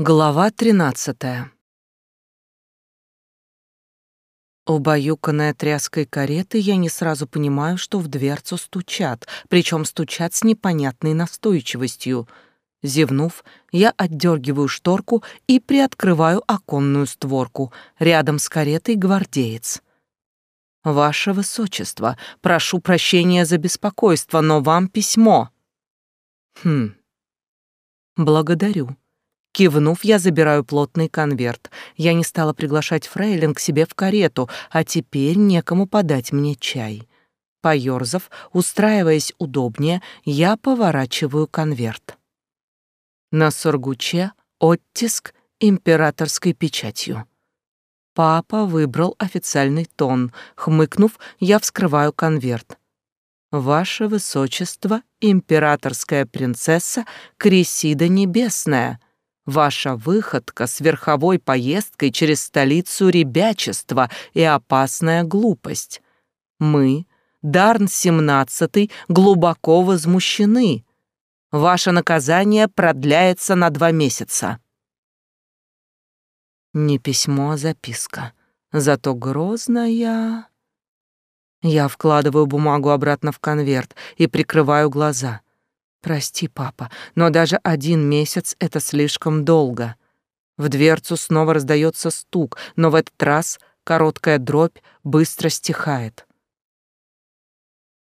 Глава тринадцатая. Убаюканная тряской кареты, я не сразу понимаю, что в дверцу стучат, причем стучат с непонятной настойчивостью. Зевнув, я отдергиваю шторку и приоткрываю оконную створку. Рядом с каретой гвардеец. «Ваше Высочество, прошу прощения за беспокойство, но вам письмо». «Хм, благодарю». Кивнув, я забираю плотный конверт. Я не стала приглашать Фрейлин к себе в карету, а теперь некому подать мне чай. Поёрзав, устраиваясь удобнее, я поворачиваю конверт. На сургуче оттиск императорской печатью. Папа выбрал официальный тон. Хмыкнув, я вскрываю конверт. «Ваше Высочество, императорская принцесса Крисида Небесная», Ваша выходка с верховой поездкой через столицу ребячества и опасная глупость. Мы, Дарн семнадцатый, глубоко возмущены. Ваше наказание продляется на два месяца. Не письмо, а записка. Зато грозная... Я вкладываю бумагу обратно в конверт и прикрываю глаза. Прости, папа, но даже один месяц — это слишком долго. В дверцу снова раздается стук, но в этот раз короткая дробь быстро стихает.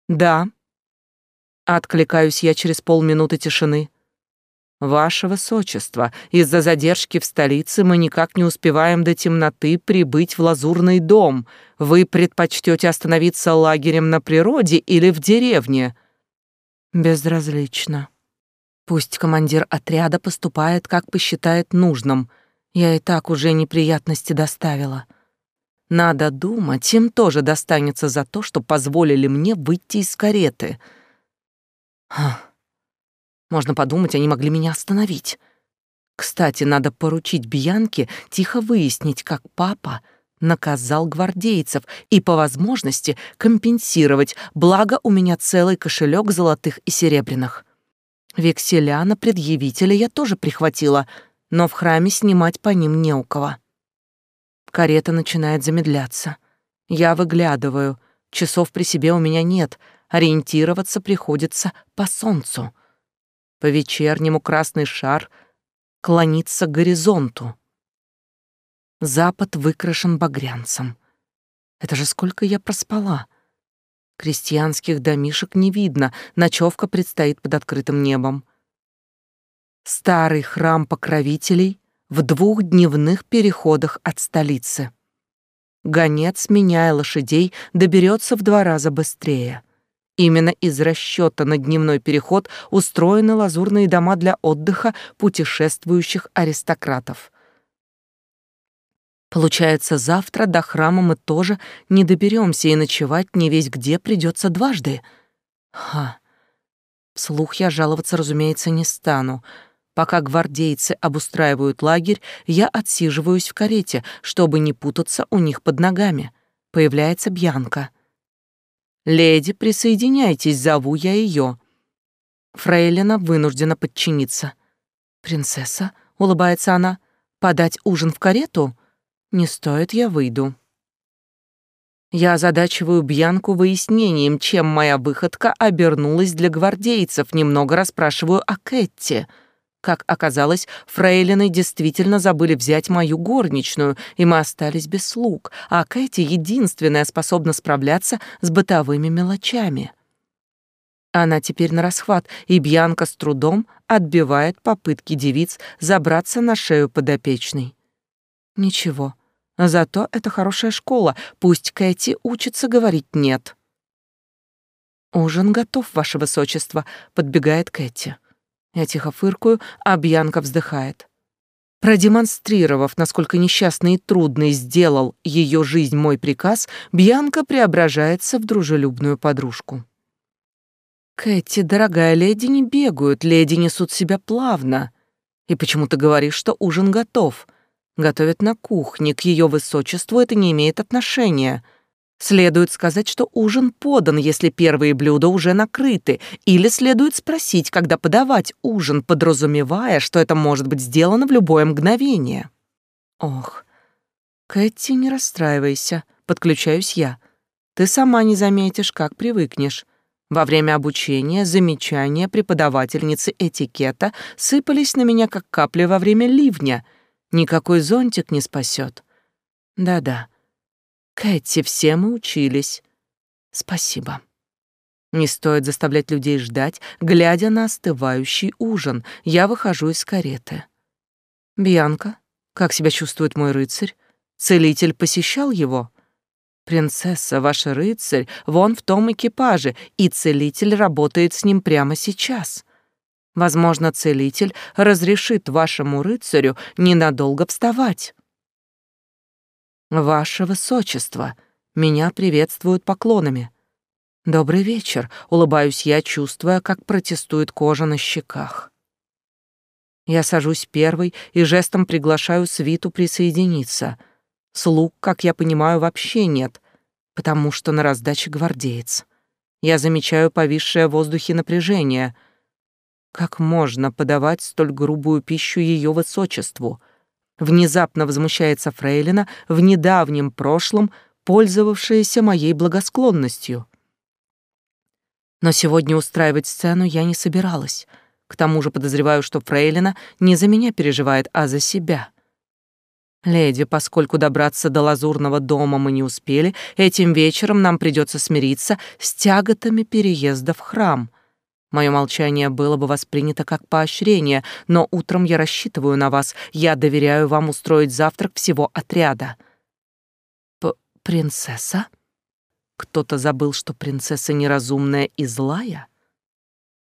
«Да», — откликаюсь я через полминуты тишины. «Ваше Высочество, из-за задержки в столице мы никак не успеваем до темноты прибыть в Лазурный дом. Вы предпочтете остановиться лагерем на природе или в деревне?» Безразлично. Пусть командир отряда поступает, как посчитает нужным. Я и так уже неприятности доставила. Надо думать, им тоже достанется за то, что позволили мне выйти из кареты. Ха. Можно подумать, они могли меня остановить. Кстати, надо поручить Бьянке тихо выяснить, как папа наказал гвардейцев и, по возможности, компенсировать, благо у меня целый кошелек золотых и серебряных. Векселя на предъявителя я тоже прихватила, но в храме снимать по ним не у кого. Карета начинает замедляться. Я выглядываю. Часов при себе у меня нет. Ориентироваться приходится по солнцу. По вечернему красный шар клонится к горизонту. Запад выкрашен багрянцем. Это же сколько я проспала. Крестьянских домишек не видно, ночевка предстоит под открытым небом. Старый храм покровителей в двух дневных переходах от столицы. Гонец, меняя лошадей, доберется в два раза быстрее. Именно из расчета на дневной переход устроены лазурные дома для отдыха путешествующих аристократов. Получается, завтра до храма мы тоже не доберемся и ночевать не весь где придется дважды. Ха. Вслух я жаловаться, разумеется, не стану. Пока гвардейцы обустраивают лагерь, я отсиживаюсь в карете, чтобы не путаться у них под ногами. Появляется Бьянка. «Леди, присоединяйтесь, зову я ее. Фрейлина вынуждена подчиниться. «Принцесса», — улыбается она, — «подать ужин в карету?» Не стоит, я выйду. Я озадачиваю Бьянку выяснением, чем моя выходка обернулась для гвардейцев, немного расспрашиваю о Кэтти. Как оказалось, фрейлины действительно забыли взять мою горничную, и мы остались без слуг, а Кэти единственная способна справляться с бытовыми мелочами. Она теперь на расхват, и Бьянка с трудом отбивает попытки девиц забраться на шею подопечной. Ничего, Зато это хорошая школа, пусть Кэти учится говорить «нет». «Ужин готов, ваше высочество», — подбегает Кэти. Я тихо фыркаю, а Бьянка вздыхает. Продемонстрировав, насколько несчастный и трудный сделал ее жизнь мой приказ, Бьянка преображается в дружелюбную подружку. «Кэти, дорогая, леди не бегают, леди несут себя плавно. И почему ты говоришь, что ужин готов?» Готовят на кухне, к ее высочеству это не имеет отношения. Следует сказать, что ужин подан, если первые блюда уже накрыты, или следует спросить, когда подавать ужин, подразумевая, что это может быть сделано в любое мгновение. Ох, Кэти, не расстраивайся, подключаюсь я. Ты сама не заметишь, как привыкнешь. Во время обучения замечания преподавательницы этикета сыпались на меня, как капли во время ливня. Никакой зонтик не спасет. Да-да, Кэти, все мы учились. Спасибо. Не стоит заставлять людей ждать, глядя на остывающий ужин. Я выхожу из кареты. Бьянка, как себя чувствует мой рыцарь? Целитель посещал его? Принцесса, ваш рыцарь, вон в том экипаже, и целитель работает с ним прямо сейчас. Возможно, целитель разрешит вашему рыцарю ненадолго вставать. «Ваше высочество!» Меня приветствуют поклонами. «Добрый вечер», — улыбаюсь я, чувствуя, как протестует кожа на щеках. Я сажусь первой и жестом приглашаю свиту присоединиться. Слуг, как я понимаю, вообще нет, потому что на раздаче гвардеец. Я замечаю повисшее в воздухе напряжение. Как можно подавать столь грубую пищу ее высочеству — Внезапно возмущается Фрейлина, в недавнем прошлом пользовавшаяся моей благосклонностью. Но сегодня устраивать сцену я не собиралась. К тому же подозреваю, что Фрейлина не за меня переживает, а за себя. Леди, поскольку добраться до лазурного дома мы не успели, этим вечером нам придется смириться с тяготами переезда в храм. Мое молчание было бы воспринято как поощрение, но утром я рассчитываю на вас. Я доверяю вам устроить завтрак всего отряда. П принцесса? Кто-то забыл, что принцесса неразумная и злая?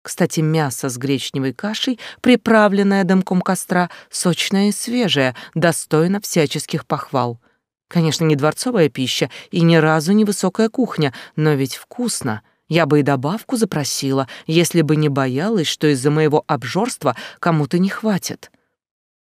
Кстати, мясо с гречневой кашей, приправленное дымком костра, сочное и свежее, достойно всяческих похвал. Конечно, не дворцовая пища и ни разу не высокая кухня, но ведь вкусно — я бы и добавку запросила, если бы не боялась, что из-за моего обжорства кому-то не хватит.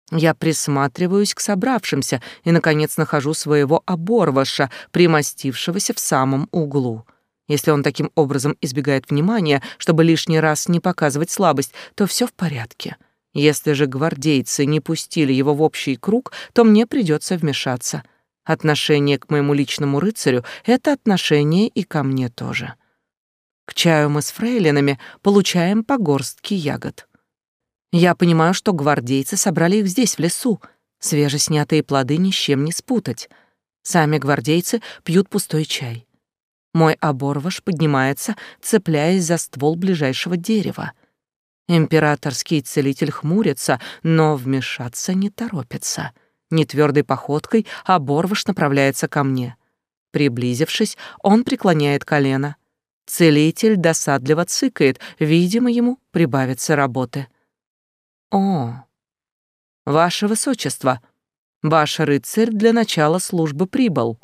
Я присматриваюсь к собравшимся и, наконец, нахожу своего оборваша, примостившегося в самом углу. Если он таким образом избегает внимания, чтобы лишний раз не показывать слабость, то все в порядке. Если же гвардейцы не пустили его в общий круг, то мне придется вмешаться. Отношение к моему личному рыцарю — это отношение и ко мне тоже. К чаю мы с фрейлинами получаем по горстке ягод. Я понимаю, что гвардейцы собрали их здесь, в лесу. Свежеснятые плоды ни с чем не спутать. Сами гвардейцы пьют пустой чай. Мой оборвыш поднимается, цепляясь за ствол ближайшего дерева. Императорский целитель хмурится, но вмешаться не торопится. Нетвердой походкой оборвыш направляется ко мне. Приблизившись, он преклоняет колено. Целитель досадливо цыкает, видимо, ему прибавится работы. О, ваше высочество, ваш рыцарь для начала службы прибыл.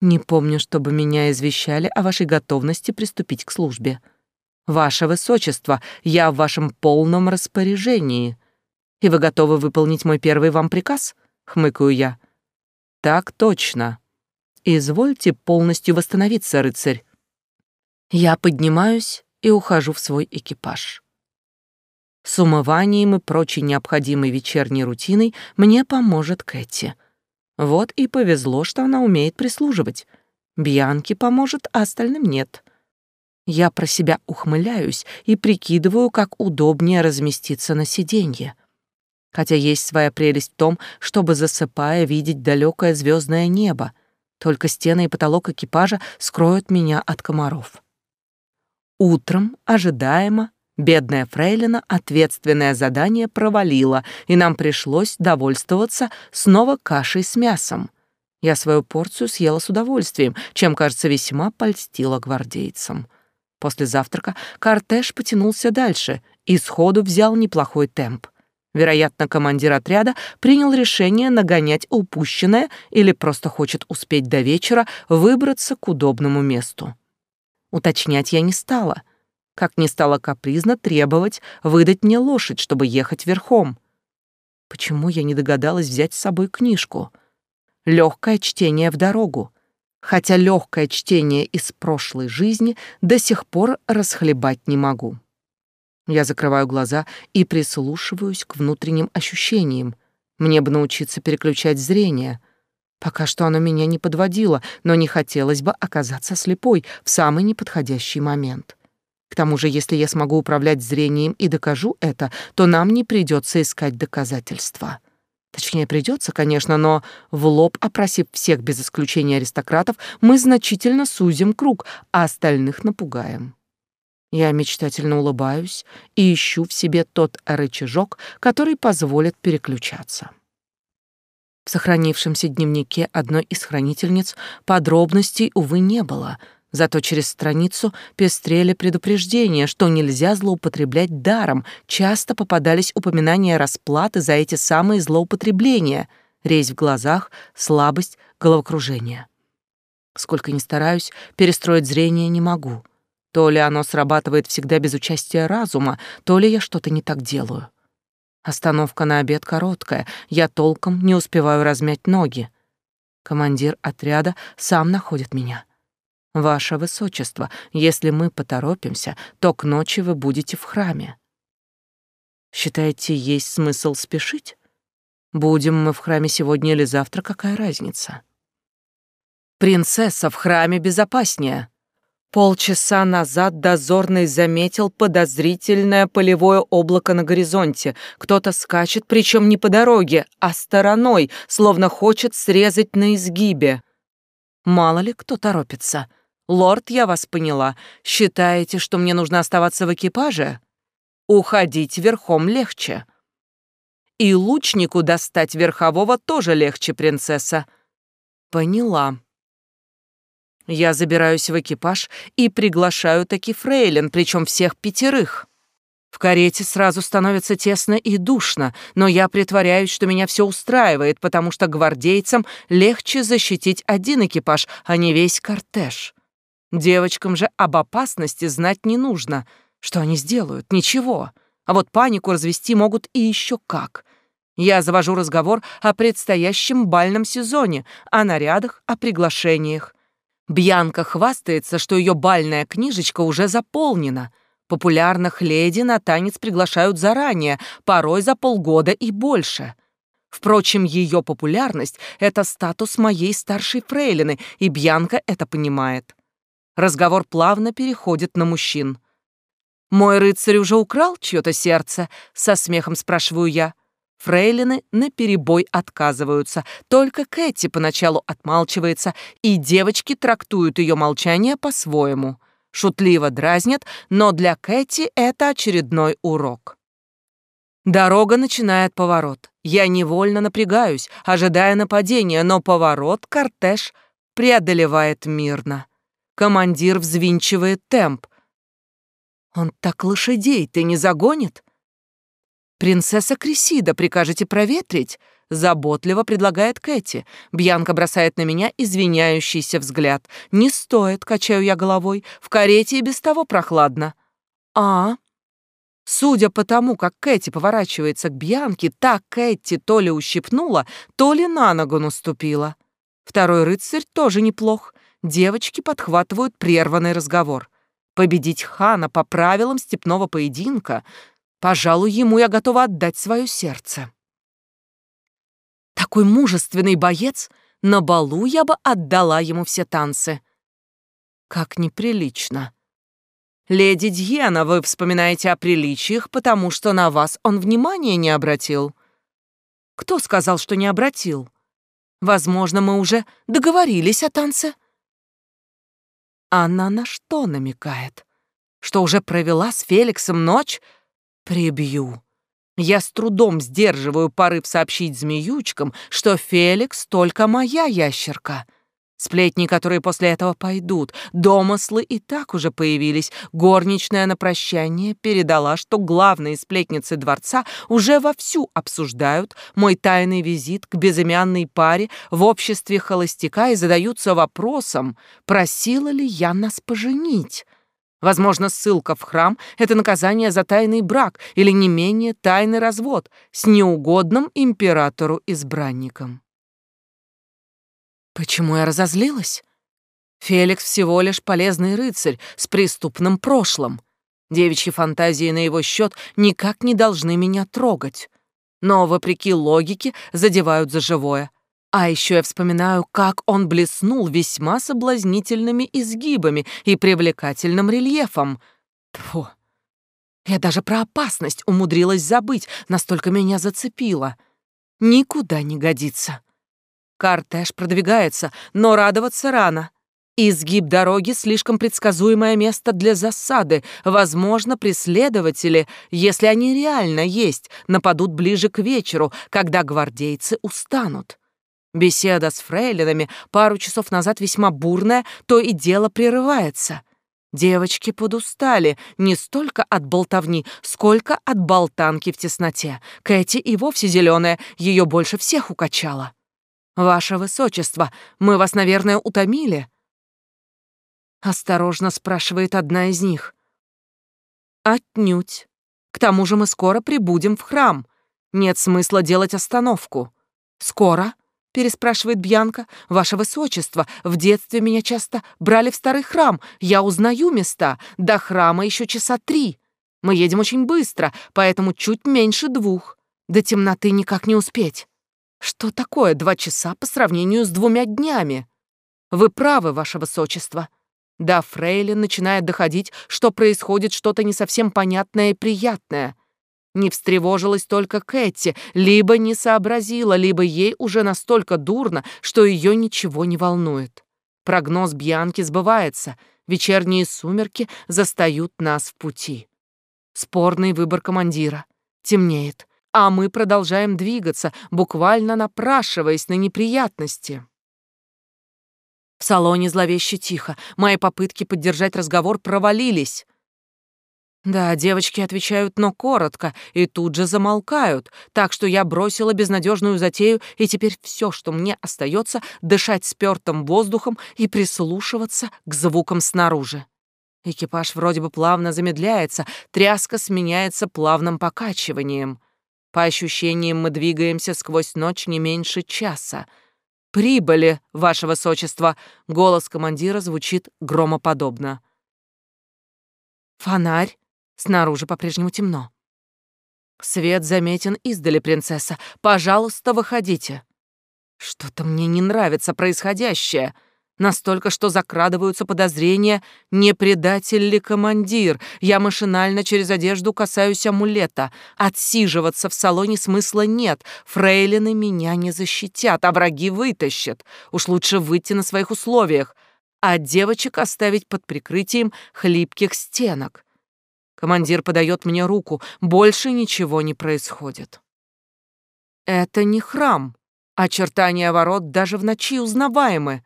Не помню, чтобы меня извещали о вашей готовности приступить к службе. Ваше высочество, я в вашем полном распоряжении. И вы готовы выполнить мой первый вам приказ? Хмыкаю я. Так точно. Извольте полностью восстановиться, рыцарь. Я поднимаюсь и ухожу в свой экипаж. С умыванием и прочей необходимой вечерней рутиной мне поможет Кэти. Вот и повезло, что она умеет прислуживать. Бьянке поможет, а остальным нет. Я про себя ухмыляюсь и прикидываю, как удобнее разместиться на сиденье. Хотя есть своя прелесть в том, чтобы, засыпая, видеть далекое звездное небо. Только стены и потолок экипажа скроют меня от комаров. Утром, ожидаемо, бедная фрейлина ответственное задание провалила, и нам пришлось довольствоваться снова кашей с мясом. Я свою порцию съела с удовольствием, чем, кажется, весьма польстила гвардейцам. После завтрака кортеж потянулся дальше и сходу взял неплохой темп. Вероятно, командир отряда принял решение нагонять упущенное или просто хочет успеть до вечера выбраться к удобному месту. Уточнять я не стала, как не стала капризно требовать выдать мне лошадь, чтобы ехать верхом. Почему я не догадалась взять с собой книжку? Легкое чтение в дорогу. хотя легкое чтение из прошлой жизни до сих пор расхлебать не могу. Я закрываю глаза и прислушиваюсь к внутренним ощущениям. Мне бы научиться переключать зрение. Пока что оно меня не подводило, но не хотелось бы оказаться слепой в самый неподходящий момент. К тому же, если я смогу управлять зрением и докажу это, то нам не придется искать доказательства. Точнее, придется, конечно, но в лоб опросив всех без исключения аристократов, мы значительно сузим круг, а остальных напугаем. Я мечтательно улыбаюсь и ищу в себе тот рычажок, который позволит переключаться. В сохранившемся дневнике одной из хранительниц подробностей, увы, не было — Зато через страницу пестрели предупреждения, что нельзя злоупотреблять даром. Часто попадались упоминания расплаты за эти самые злоупотребления. Резь в глазах, слабость, головокружение. Сколько ни стараюсь, перестроить зрение не могу. То ли оно срабатывает всегда без участия разума, то ли я что-то не так делаю. Остановка на обед короткая, я толком не успеваю размять ноги. Командир отряда сам находит меня. Ваше высочество, если мы поторопимся, то к ночи вы будете в храме. Считаете, есть смысл спешить? Будем мы в храме сегодня или завтра, какая разница? Принцесса в храме безопаснее. Полчаса назад дозорный заметил подозрительное полевое облако на горизонте. Кто-то скачет, причем не по дороге, а стороной, словно хочет срезать на изгибе. Мало ли кто торопится. Лорд, я вас поняла. Считаете, что мне нужно оставаться в экипаже? Уходить верхом легче. И лучнику достать верхового тоже легче, принцесса. Поняла. Я забираюсь в экипаж и приглашаю таки фрейлин, причем всех пятерых. В карете сразу становится тесно и душно, но я притворяюсь, что меня все устраивает, потому что гвардейцам легче защитить один экипаж, а не весь кортеж. Девочкам же об опасности знать не нужно. Что они сделают? Ничего. А вот панику развести могут и еще как. Я завожу разговор о предстоящем бальном сезоне, о нарядах, о приглашениях. Бьянка хвастается, что ее бальная книжечка уже заполнена. Популярных леди на танец приглашают заранее, порой за полгода и больше. Впрочем, ее популярность — это статус моей старшей фрейлины, и Бьянка это понимает. Разговор плавно переходит на мужчин. «Мой рыцарь уже украл чье-то сердце?» — со смехом спрашиваю я. Фрейлины наперебой отказываются, только Кэти поначалу отмалчивается, и девочки трактуют ее молчание по-своему. Шутливо дразнят, но для Кэти это очередной урок. Дорога начинает поворот. Я невольно напрягаюсь, ожидая нападения, но поворот кортеж преодолевает мирно. Командир взвинчивает темп. Он так лошадей ты не загонит? Принцесса Крисида, прикажете проветрить? Заботливо предлагает Кэти. Бьянка бросает на меня извиняющийся взгляд. Не стоит, качаю я головой. В карете и без того прохладно. А, Судя по тому, как Кэти поворачивается к Бьянке, так Кэти то ли ущипнула, то ли на ногу наступила. Второй рыцарь тоже неплох девочки подхватывают прерванный разговор. Победить хана по правилам степного поединка, пожалуй, ему я готова отдать свое сердце. Такой мужественный боец, на балу я бы отдала ему все танцы. Как неприлично. Леди Дьена, вы вспоминаете о приличиях, потому что на вас он внимания не обратил. Кто сказал, что не обратил? Возможно, мы уже договорились о танце. Она на что намекает? Что уже провела с Феликсом ночь? Прибью. Я с трудом сдерживаю порыв сообщить змеючкам, что Феликс только моя ящерка — Сплетни, которые после этого пойдут, домыслы и так уже появились. Горничная на прощание передала, что главные сплетницы дворца уже вовсю обсуждают мой тайный визит к безымянной паре в обществе холостяка и задаются вопросом, просила ли я нас поженить. Возможно, ссылка в храм — это наказание за тайный брак или не менее тайный развод с неугодным императору-избранником. Почему я разозлилась? Феликс всего лишь полезный рыцарь с преступным прошлым. Девичьи фантазии на его счет никак не должны меня трогать. Но, вопреки логике, задевают за живое. А еще я вспоминаю, как он блеснул весьма соблазнительными изгибами и привлекательным рельефом. Тьфу. Я даже про опасность умудрилась забыть, настолько меня зацепило. Никуда не годится. Кортеж продвигается, но радоваться рано. Изгиб дороги — слишком предсказуемое место для засады. Возможно, преследователи, если они реально есть, нападут ближе к вечеру, когда гвардейцы устанут. Беседа с фрейлинами пару часов назад весьма бурная, то и дело прерывается. Девочки подустали не столько от болтовни, сколько от болтанки в тесноте. Кэти и вовсе зеленая, ее больше всех укачала. «Ваше высочество, мы вас, наверное, утомили?» Осторожно спрашивает одна из них. Отнюдь. К тому же мы скоро прибудем в храм. Нет смысла делать остановку. Скоро? Переспрашивает Бьянка. Ваше высочество, в детстве меня часто брали в старый храм. Я узнаю места. До храма еще часа три. Мы едем очень быстро, поэтому чуть меньше двух. До темноты никак не успеть. Что такое два часа по сравнению с двумя днями? Вы правы, ваше высочество. Да, Фрейлин начинает доходить, что происходит что-то не совсем понятное и приятное. Не встревожилась только Кэти, либо не сообразила, либо ей уже настолько дурно, что ее ничего не волнует. Прогноз Бьянки сбывается, вечерние сумерки застают нас в пути. Спорный выбор командира. Темнеет, а мы продолжаем двигаться, буквально напрашиваясь на неприятности. В салоне зловеще тихо. Мои попытки поддержать разговор провалились. Да, девочки отвечают, но коротко, и тут же замолкают, так что я бросила безнадежную затею, и теперь все, что мне остается, дышать спертым воздухом и прислушиваться к звукам снаружи. Экипаж вроде бы плавно замедляется, тряска сменяется плавным покачиванием. По ощущениям мы двигаемся сквозь ночь не меньше часа — «Прибыли, ваше высочество!» — голос командира звучит громоподобно. «Фонарь!» — снаружи по-прежнему темно. «Свет заметен издали, принцесса. Пожалуйста, выходите!» «Что-то мне не нравится происходящее!» Настолько, что закрадываются подозрения, не предатель ли командир. Я машинально через одежду касаюсь амулета. Отсиживаться в салоне смысла нет. Фрейлины меня не защитят, а враги вытащат. Уж лучше выйти на своих условиях, а девочек оставить под прикрытием хлипких стенок. Командир подает мне руку. Больше ничего не происходит. Это не храм. Очертания ворот даже в ночи узнаваемы.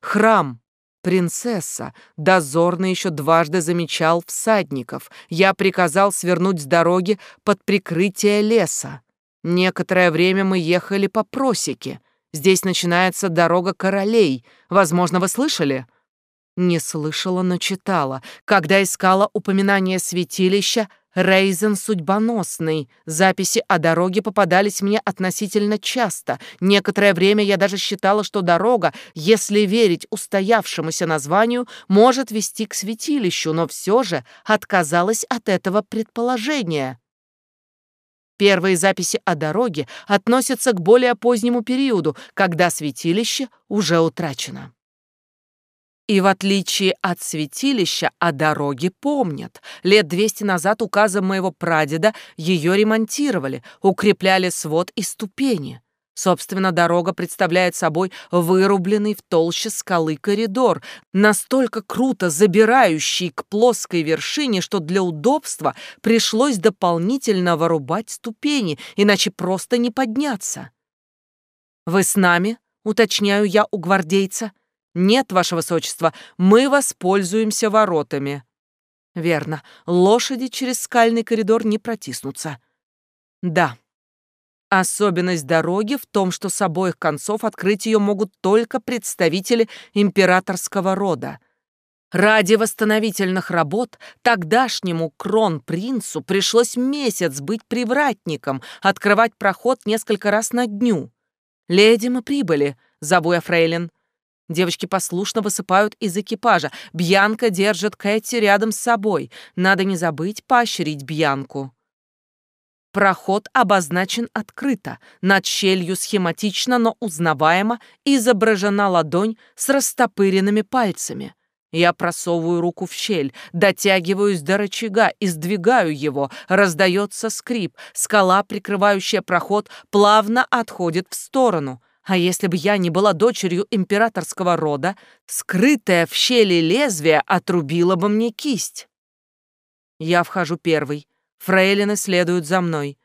Храм. Принцесса. Дозорный еще дважды замечал всадников. Я приказал свернуть с дороги под прикрытие леса. Некоторое время мы ехали по просеке. Здесь начинается дорога королей. Возможно, вы слышали? Не слышала, но читала. Когда искала упоминание святилища, Рейзен судьбоносный. Записи о дороге попадались мне относительно часто. Некоторое время я даже считала, что дорога, если верить устоявшемуся названию, может вести к святилищу, но все же отказалась от этого предположения. Первые записи о дороге относятся к более позднему периоду, когда святилище уже утрачено. И в отличие от святилища, о дороге помнят. Лет двести назад указом моего прадеда ее ремонтировали, укрепляли свод и ступени. Собственно, дорога представляет собой вырубленный в толще скалы коридор, настолько круто забирающий к плоской вершине, что для удобства пришлось дополнительно вырубать ступени, иначе просто не подняться. «Вы с нами?» — уточняю я у гвардейца. «Нет, ваше высочество, мы воспользуемся воротами». «Верно, лошади через скальный коридор не протиснутся». «Да». Особенность дороги в том, что с обоих концов открыть ее могут только представители императорского рода. Ради восстановительных работ тогдашнему кронпринцу пришлось месяц быть привратником, открывать проход несколько раз на дню. «Леди, мы прибыли», — зову я фрейлин. Девочки послушно высыпают из экипажа. Бьянка держит Кэти рядом с собой. Надо не забыть поощрить Бьянку. Проход обозначен открыто. Над щелью схематично, но узнаваемо изображена ладонь с растопыренными пальцами. Я просовываю руку в щель, дотягиваюсь до рычага и сдвигаю его. Раздается скрип. Скала, прикрывающая проход, плавно отходит в сторону. А если бы я не была дочерью императорского рода, скрытая в щели лезвие отрубила бы мне кисть. Я вхожу первый. Фрейлины следуют за мной.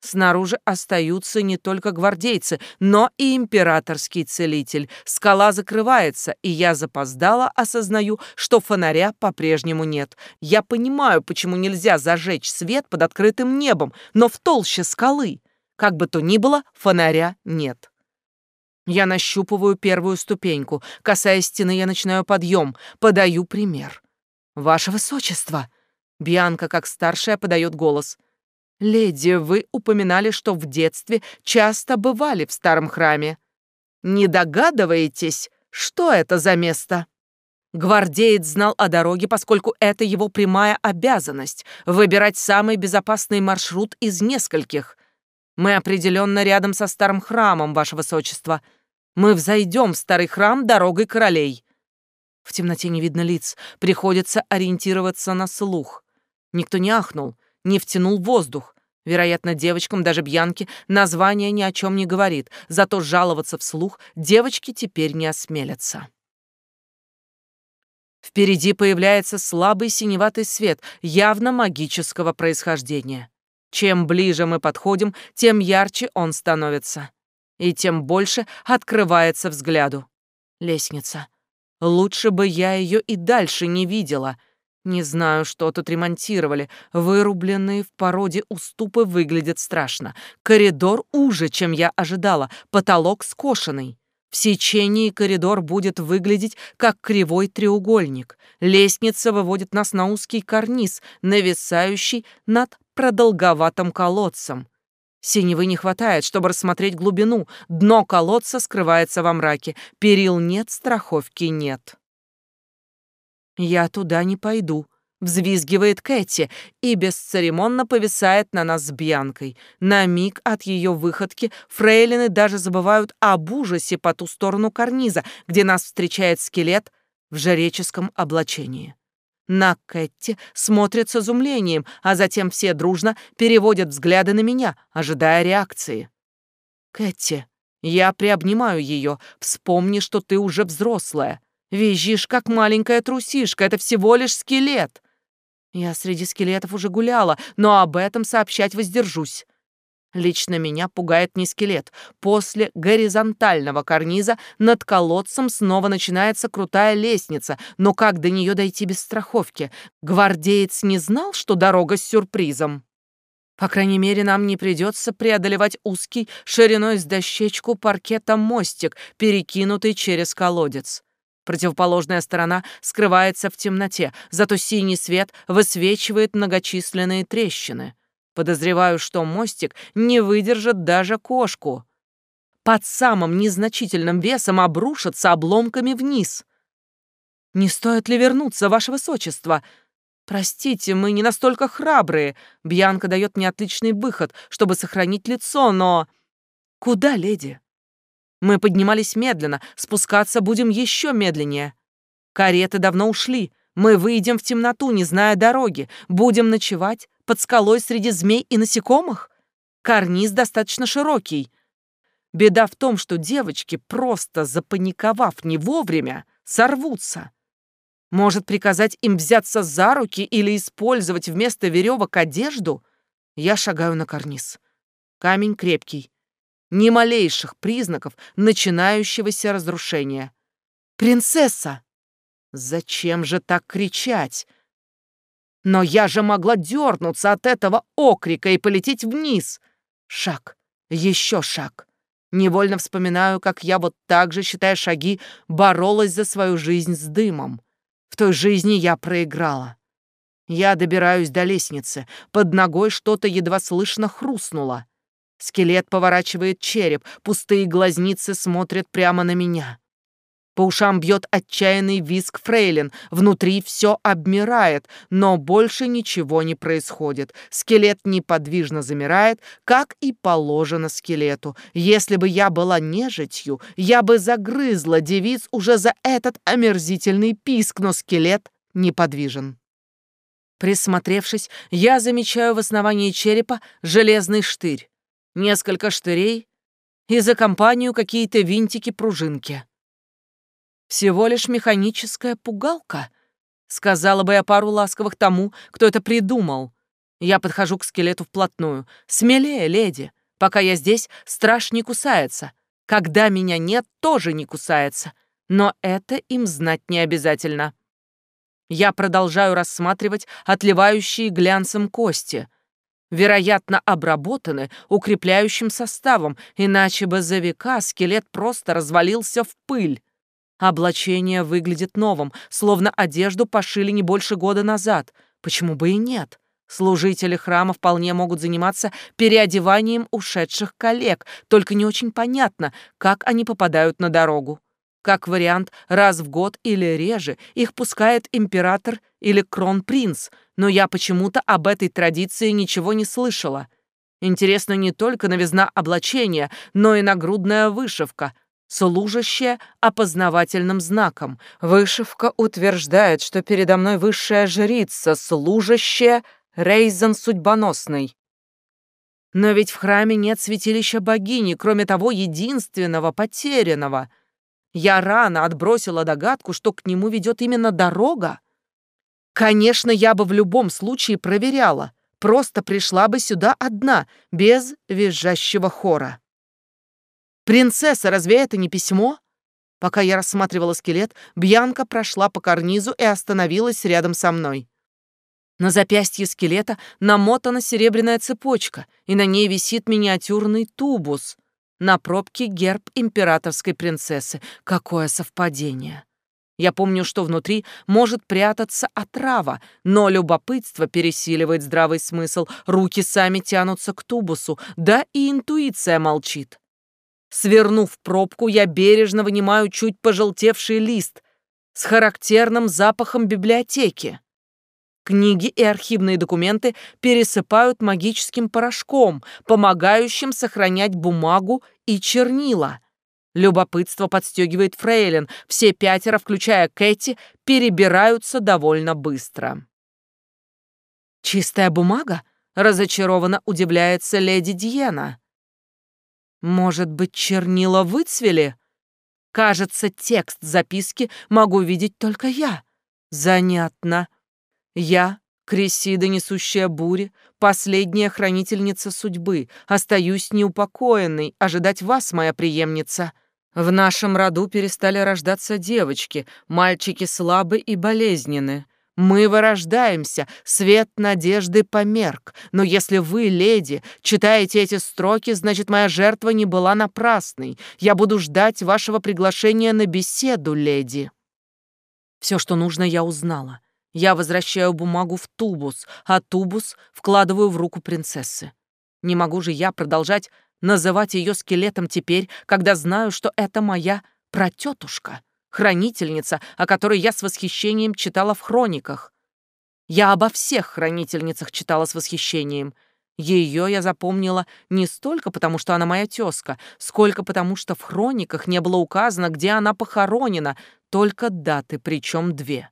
Снаружи остаются не только гвардейцы, но и императорский целитель. Скала закрывается, и я запоздала осознаю, что фонаря по-прежнему нет. Я понимаю, почему нельзя зажечь свет под открытым небом, но в толще скалы, как бы то ни было, фонаря нет. Я нащупываю первую ступеньку. Касаясь стены, я начинаю подъем. Подаю пример. «Ваше высочество!» Бианка, как старшая, подает голос. «Леди, вы упоминали, что в детстве часто бывали в старом храме. Не догадываетесь, что это за место?» Гвардеец знал о дороге, поскольку это его прямая обязанность — выбирать самый безопасный маршрут из нескольких. Мы определенно рядом со старым храмом, ваше высочество. Мы взойдем в старый храм дорогой королей. В темноте не видно лиц, приходится ориентироваться на слух. Никто не ахнул, не втянул воздух. Вероятно, девочкам, даже Бьянке, название ни о чем не говорит, зато жаловаться вслух девочки теперь не осмелятся. Впереди появляется слабый синеватый свет, явно магического происхождения. Чем ближе мы подходим, тем ярче он становится и тем больше открывается взгляду. Лестница. Лучше бы я ее и дальше не видела. Не знаю, что тут ремонтировали. Вырубленные в породе уступы выглядят страшно. Коридор уже, чем я ожидала. Потолок скошенный. В сечении коридор будет выглядеть как кривой треугольник. Лестница выводит нас на узкий карниз, нависающий над продолговатым колодцем. Синевы не хватает, чтобы рассмотреть глубину. Дно колодца скрывается во мраке. Перил нет, страховки нет. «Я туда не пойду», — взвизгивает Кэти и бесцеремонно повисает на нас с Бьянкой. На миг от ее выходки фрейлины даже забывают об ужасе по ту сторону карниза, где нас встречает скелет в жреческом облачении. На Кэти смотрят с изумлением, а затем все дружно переводят взгляды на меня, ожидая реакции. «Кэти, я приобнимаю ее. Вспомни, что ты уже взрослая. Визжишь, как маленькая трусишка, это всего лишь скелет». Я среди скелетов уже гуляла, но об этом сообщать воздержусь. Лично меня пугает не скелет. После горизонтального карниза над колодцем снова начинается крутая лестница, но как до нее дойти без страховки? Гвардеец не знал, что дорога с сюрпризом? По крайней мере, нам не придется преодолевать узкий, шириной с дощечку паркета мостик, перекинутый через колодец. Противоположная сторона скрывается в темноте, зато синий свет высвечивает многочисленные трещины. Подозреваю, что мостик не выдержит даже кошку. Под самым незначительным весом обрушится обломками вниз. Не стоит ли вернуться, ваше высочество? Простите, мы не настолько храбрые. Бьянка дает мне отличный выход, чтобы сохранить лицо, но... Куда, леди? Мы поднимались медленно, спускаться будем еще медленнее. Кареты давно ушли. Мы выйдем в темноту, не зная дороги, будем ночевать под скалой среди змей и насекомых? Карниз достаточно широкий. Беда в том, что девочки, просто запаниковав не вовремя, сорвутся. Может приказать им взяться за руки или использовать вместо веревок одежду? Я шагаю на карниз. Камень крепкий. Ни малейших признаков начинающегося разрушения. «Принцесса!» Зачем же так кричать? Но я же могла дернуться от этого окрика и полететь вниз. Шаг, еще шаг. Невольно вспоминаю, как я вот так же, считая шаги, боролась за свою жизнь с дымом. В той жизни я проиграла. Я добираюсь до лестницы. Под ногой что-то едва слышно хрустнуло. Скелет поворачивает череп, пустые глазницы смотрят прямо на меня. По ушам бьет отчаянный визг фрейлин, внутри все обмирает, но больше ничего не происходит. Скелет неподвижно замирает, как и положено скелету. Если бы я была нежитью, я бы загрызла девиц уже за этот омерзительный писк, но скелет неподвижен. Присмотревшись, я замечаю в основании черепа железный штырь, несколько штырей и за компанию какие-то винтики-пружинки. Всего лишь механическая пугалка. Сказала бы я пару ласковых тому, кто это придумал. Я подхожу к скелету вплотную. Смелее, леди. Пока я здесь, страж не кусается. Когда меня нет, тоже не кусается. Но это им знать не обязательно. Я продолжаю рассматривать отливающие глянцем кости. Вероятно, обработаны укрепляющим составом, иначе бы за века скелет просто развалился в пыль. Облачение выглядит новым, словно одежду пошили не больше года назад. Почему бы и нет? Служители храма вполне могут заниматься переодеванием ушедших коллег, только не очень понятно, как они попадают на дорогу. Как вариант, раз в год или реже их пускает император или кронпринц, но я почему-то об этой традиции ничего не слышала. Интересно не только новизна облачения, но и нагрудная вышивка — служащая опознавательным знаком. Вышивка утверждает, что передо мной высшая жрица, служащая Рейзен судьбоносный. Но ведь в храме нет святилища богини, кроме того единственного потерянного. Я рано отбросила догадку, что к нему ведет именно дорога. Конечно, я бы в любом случае проверяла, просто пришла бы сюда одна, без визжащего хора. «Принцесса, разве это не письмо?» Пока я рассматривала скелет, Бьянка прошла по карнизу и остановилась рядом со мной. На запястье скелета намотана серебряная цепочка, и на ней висит миниатюрный тубус. На пробке герб императорской принцессы. Какое совпадение! Я помню, что внутри может прятаться отрава, но любопытство пересиливает здравый смысл, руки сами тянутся к тубусу, да и интуиция молчит. Свернув пробку, я бережно вынимаю чуть пожелтевший лист с характерным запахом библиотеки. Книги и архивные документы пересыпают магическим порошком, помогающим сохранять бумагу и чернила. Любопытство подстегивает фрейлин. Все пятеро, включая Кэти, перебираются довольно быстро. «Чистая бумага?» — разочарованно удивляется леди Диена. Может быть, чернила выцвели? Кажется, текст записки могу видеть только я. Занятно. Я, Кресида, несущая бури, последняя хранительница судьбы, остаюсь неупокоенной, ожидать вас, моя преемница. В нашем роду перестали рождаться девочки, мальчики слабы и болезненны. Мы вырождаемся, свет надежды померк. Но если вы, леди, читаете эти строки, значит, моя жертва не была напрасной. Я буду ждать вашего приглашения на беседу, леди. Все, что нужно, я узнала. Я возвращаю бумагу в тубус, а тубус вкладываю в руку принцессы. Не могу же я продолжать называть ее скелетом теперь, когда знаю, что это моя протетушка хранительница, о которой я с восхищением читала в хрониках. Я обо всех хранительницах читала с восхищением. Ее я запомнила не столько потому, что она моя тезка, сколько потому, что в хрониках не было указано, где она похоронена, только даты, причем две.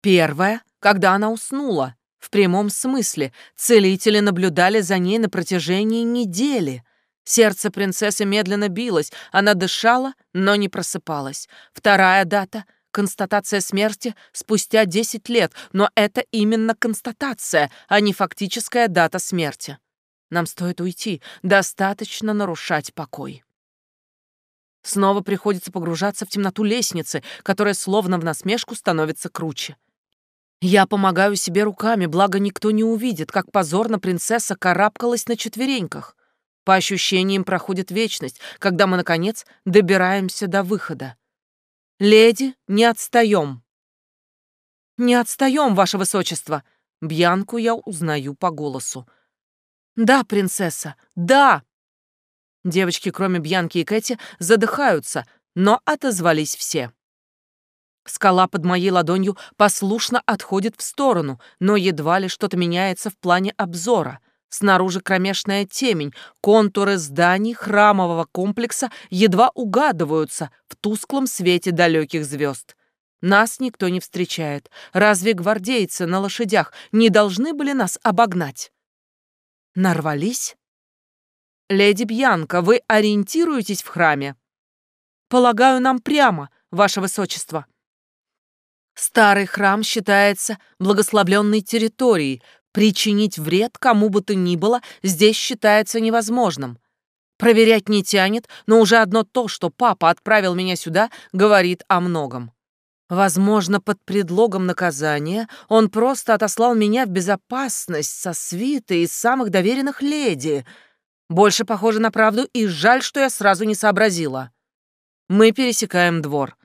Первая, когда она уснула, в прямом смысле. Целители наблюдали за ней на протяжении недели — Сердце принцессы медленно билось, она дышала, но не просыпалась. Вторая дата — констатация смерти спустя 10 лет, но это именно констатация, а не фактическая дата смерти. Нам стоит уйти, достаточно нарушать покой. Снова приходится погружаться в темноту лестницы, которая словно в насмешку становится круче. Я помогаю себе руками, благо никто не увидит, как позорно принцесса карабкалась на четвереньках. По ощущениям проходит вечность, когда мы, наконец, добираемся до выхода. «Леди, не отстаем!» «Не отстаем, ваше высочество!» Бьянку я узнаю по голосу. «Да, принцесса, да!» Девочки, кроме Бьянки и Кэти, задыхаются, но отозвались все. Скала под моей ладонью послушно отходит в сторону, но едва ли что-то меняется в плане обзора. Снаружи кромешная темень, контуры зданий храмового комплекса едва угадываются в тусклом свете далеких звезд. Нас никто не встречает. Разве гвардейцы на лошадях не должны были нас обогнать? Нарвались? Леди Бьянка, вы ориентируетесь в храме? Полагаю, нам прямо, ваше высочество. Старый храм считается благословленной территорией. Причинить вред кому бы то ни было здесь считается невозможным. Проверять не тянет, но уже одно то, что папа отправил меня сюда, говорит о многом. Возможно, под предлогом наказания он просто отослал меня в безопасность со свитой из самых доверенных леди. Больше похоже на правду, и жаль, что я сразу не сообразила. Мы пересекаем двор.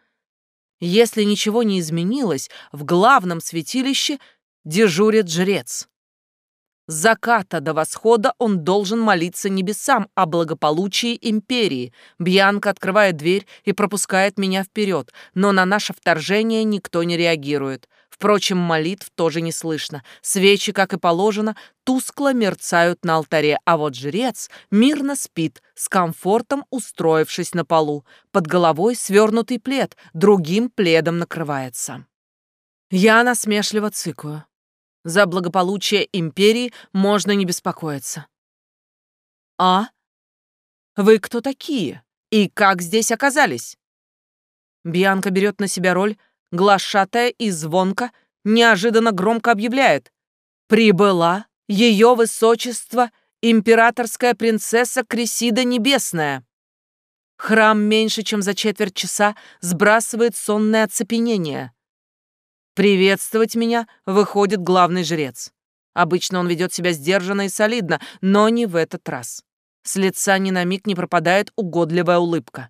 Если ничего не изменилось, в главном святилище дежурит жрец. С заката до восхода он должен молиться небесам о благополучии империи. Бьянка открывает дверь и пропускает меня вперед, но на наше вторжение никто не реагирует. Впрочем, молитв тоже не слышно. Свечи, как и положено, тускло мерцают на алтаре, а вот жрец мирно спит, с комфортом устроившись на полу. Под головой свернутый плед, другим пледом накрывается. Я насмешливо цыкаю. За благополучие империи можно не беспокоиться. А? Вы кто такие? И как здесь оказались? Бианка берет на себя роль, глашатая и звонко, неожиданно громко объявляет. Прибыла ее высочество императорская принцесса Кресида Небесная. Храм меньше, чем за четверть часа сбрасывает сонное оцепенение. Приветствовать меня выходит главный жрец. Обычно он ведет себя сдержанно и солидно, но не в этот раз. С лица ни на миг не пропадает угодливая улыбка.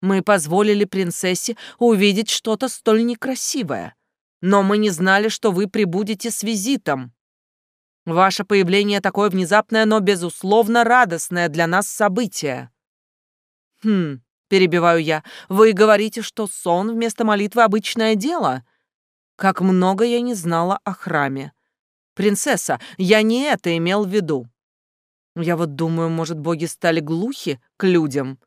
Мы позволили принцессе увидеть что-то столь некрасивое. Но мы не знали, что вы прибудете с визитом. Ваше появление такое внезапное, но, безусловно, радостное для нас событие. Хм, перебиваю я, вы говорите, что сон вместо молитвы обычное дело? Как много я не знала о храме. Принцесса, я не это имел в виду. Я вот думаю, может, боги стали глухи к людям.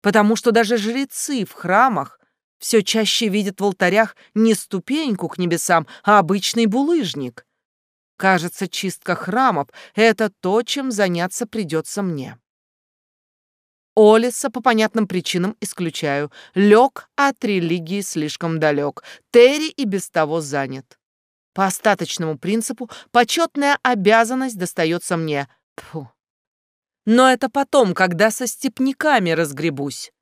Потому что даже жрецы в храмах все чаще видят в алтарях не ступеньку к небесам, а обычный булыжник. Кажется, чистка храмов — это то, чем заняться придется мне. Олиса по понятным причинам исключаю. Лег от религии слишком далек. Терри и без того занят. По остаточному принципу почетная обязанность достается мне. Фу. Но это потом, когда со степняками разгребусь.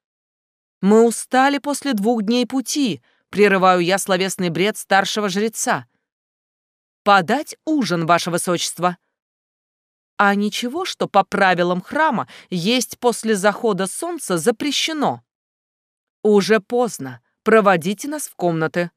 Мы устали после двух дней пути, прерываю я словесный бред старшего жреца. «Подать ужин, ваше высочество!» А ничего, что по правилам храма есть после захода солнца запрещено. Уже поздно. Проводите нас в комнаты.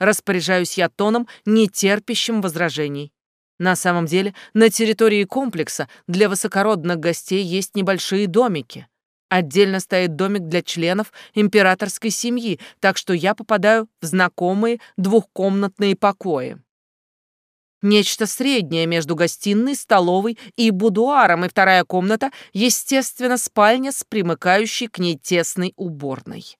Распоряжаюсь я тоном, не терпящим возражений. На самом деле, на территории комплекса для высокородных гостей есть небольшие домики. Отдельно стоит домик для членов императорской семьи, так что я попадаю в знакомые двухкомнатные покои. Нечто среднее между гостиной, столовой и будуаром, и вторая комната, естественно, спальня с примыкающей к ней тесной уборной.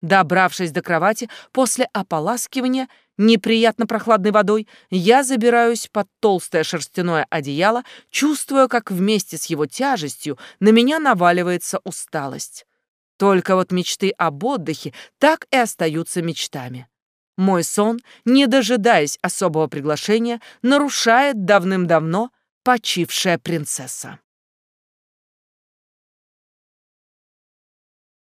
Добравшись до кровати, после ополаскивания неприятно прохладной водой, я забираюсь под толстое шерстяное одеяло, чувствуя, как вместе с его тяжестью на меня наваливается усталость. Только вот мечты об отдыхе так и остаются мечтами. Мой сон, не дожидаясь особого приглашения, нарушает давным-давно почившая принцесса.